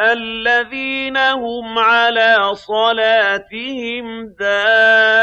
الَّذِينَ هُمْ عَلَىٰ صَلَاتِهِمْ دَائِمُونَ